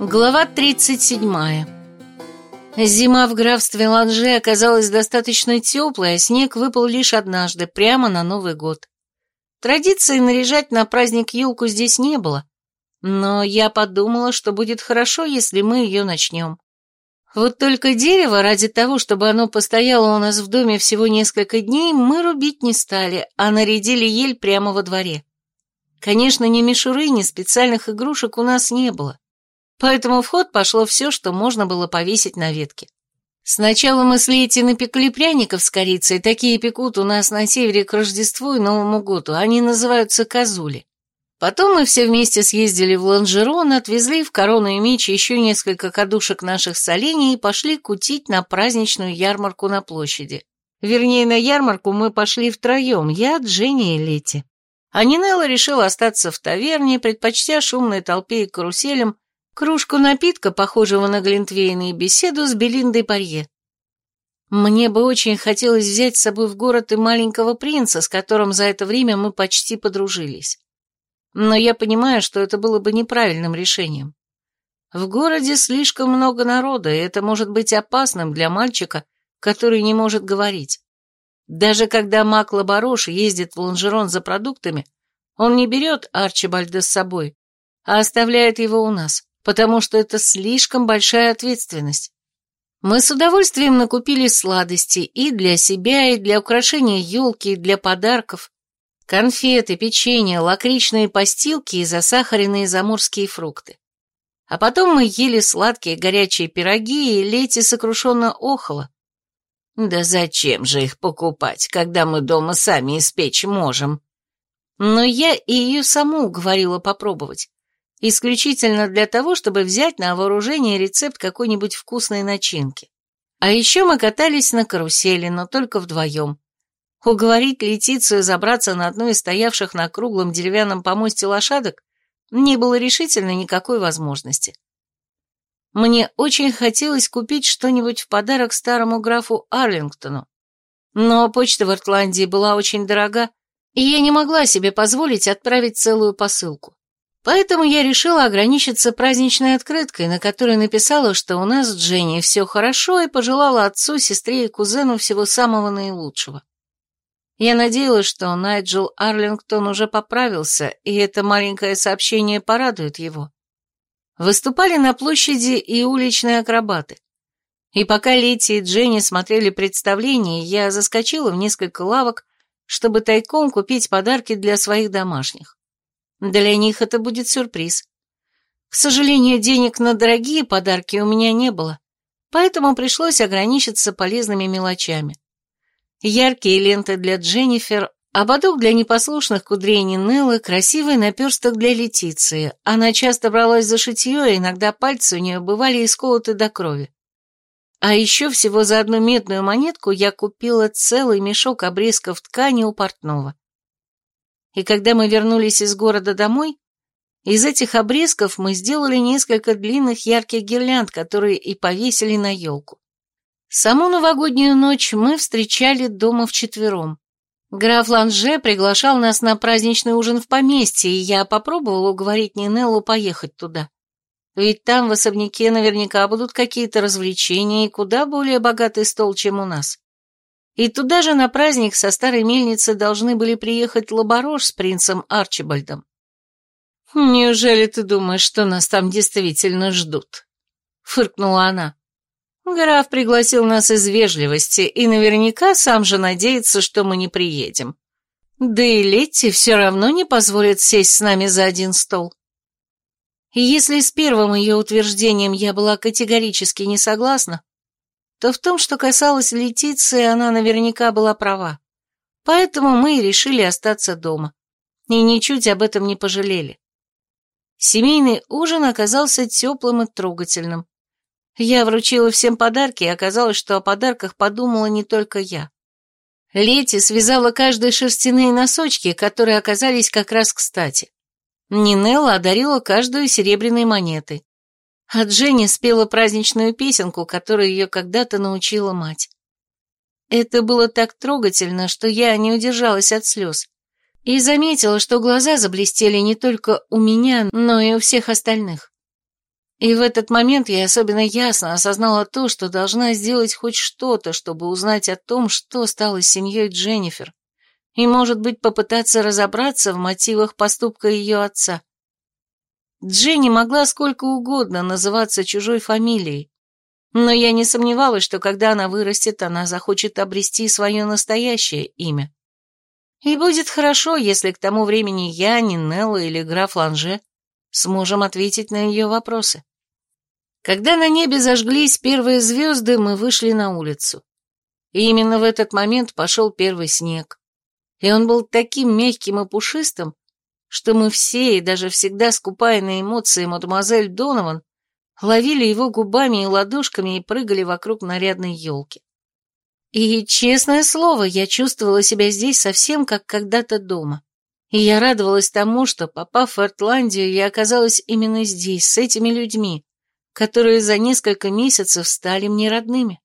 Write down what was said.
Глава 37. Зима в графстве Ланже оказалась достаточно теплой, а снег выпал лишь однажды, прямо на Новый год. Традиции наряжать на праздник елку здесь не было, но я подумала, что будет хорошо, если мы ее начнем. Вот только дерево, ради того, чтобы оно постояло у нас в доме всего несколько дней, мы рубить не стали, а нарядили ель прямо во дворе. Конечно, ни мишуры, ни специальных игрушек у нас не было. Поэтому в ход пошло все, что можно было повесить на ветке. Сначала мы с Лети напекли пряников с корицей, такие пекут у нас на севере к Рождеству и Новому году, они называются козули. Потом мы все вместе съездили в Ланжерон, отвезли в Корону и Меч еще несколько кадушек наших солений и пошли кутить на праздничную ярмарку на площади. Вернее, на ярмарку мы пошли втроем, я, Дженни и Лети. А Нинелла решила остаться в таверне, предпочтя шумной толпе и каруселям кружку напитка, похожего на глинтвейн, и беседу с Белиндой Парье. Мне бы очень хотелось взять с собой в город и маленького принца, с которым за это время мы почти подружились. Но я понимаю, что это было бы неправильным решением. В городе слишком много народа, и это может быть опасным для мальчика, который не может говорить. Даже когда Мак Лабарош ездит в Лонжерон за продуктами, он не берет Арчибальда с собой, а оставляет его у нас потому что это слишком большая ответственность. Мы с удовольствием накупили сладости и для себя, и для украшения елки, и для подарков. Конфеты, печенье, лакричные постилки и засахаренные заморские фрукты. А потом мы ели сладкие горячие пироги, и Лети сокрушенно охала. Да зачем же их покупать, когда мы дома сами испечь можем? Но я и ее саму уговорила попробовать исключительно для того, чтобы взять на вооружение рецепт какой-нибудь вкусной начинки. А еще мы катались на карусели, но только вдвоем. Уговорить Летицию забраться на одну из стоявших на круглом деревянном помосте лошадок не было решительно никакой возможности. Мне очень хотелось купить что-нибудь в подарок старому графу Арлингтону, но почта в Иртландии была очень дорога, и я не могла себе позволить отправить целую посылку. Поэтому я решила ограничиться праздничной открыткой, на которой написала, что у нас с Дженни все хорошо, и пожелала отцу, сестре и кузену всего самого наилучшего. Я надеялась, что Найджел Арлингтон уже поправился, и это маленькое сообщение порадует его. Выступали на площади и уличные акробаты. И пока Летти и Дженни смотрели представление, я заскочила в несколько лавок, чтобы тайком купить подарки для своих домашних. Для них это будет сюрприз. К сожалению, денег на дорогие подарки у меня не было, поэтому пришлось ограничиться полезными мелочами. Яркие ленты для Дженнифер, ободок для непослушных кудрей Нинеллы, красивый наперсток для Летиции. Она часто бралась за шитье, и иногда пальцы у нее бывали исколоты до крови. А еще всего за одну медную монетку я купила целый мешок обрезков ткани у портного и когда мы вернулись из города домой, из этих обрезков мы сделали несколько длинных ярких гирлянд, которые и повесили на елку. Саму новогоднюю ночь мы встречали дома вчетвером. Граф Ланже приглашал нас на праздничный ужин в поместье, и я попробовала уговорить Нинеллу поехать туда. Ведь там в особняке наверняка будут какие-то развлечения и куда более богатый стол, чем у нас. И туда же на праздник со старой мельницы должны были приехать Лаборош с принцем Арчибальдом. «Неужели ты думаешь, что нас там действительно ждут?» — фыркнула она. «Граф пригласил нас из вежливости и наверняка сам же надеется, что мы не приедем. Да и Летти все равно не позволит сесть с нами за один стол». Если с первым ее утверждением я была категорически не согласна, то в том, что касалось Летиции, она наверняка была права. Поэтому мы и решили остаться дома. И ничуть об этом не пожалели. Семейный ужин оказался теплым и трогательным. Я вручила всем подарки, и оказалось, что о подарках подумала не только я. Лети связала каждой шерстяные носочки, которые оказались как раз кстати. Нинелла одарила каждую серебряной монетой а Дженни спела праздничную песенку, которую ее когда-то научила мать. Это было так трогательно, что я не удержалась от слез. И заметила, что глаза заблестели не только у меня, но и у всех остальных. И в этот момент я особенно ясно осознала то, что должна сделать хоть что-то, чтобы узнать о том, что стало с семьей Дженнифер, и, может быть, попытаться разобраться в мотивах поступка ее отца. Дженни могла сколько угодно называться чужой фамилией, но я не сомневалась, что когда она вырастет, она захочет обрести свое настоящее имя. И будет хорошо, если к тому времени я, Нинелла или граф Ланже сможем ответить на ее вопросы. Когда на небе зажглись первые звезды, мы вышли на улицу. И именно в этот момент пошел первый снег. И он был таким мягким и пушистым, что мы все, и даже всегда скупая на эмоции мадемуазель Донован, ловили его губами и ладошками и прыгали вокруг нарядной елки. И, честное слово, я чувствовала себя здесь совсем как когда-то дома. И я радовалась тому, что, попав в Эртландию, я оказалась именно здесь, с этими людьми, которые за несколько месяцев стали мне родными.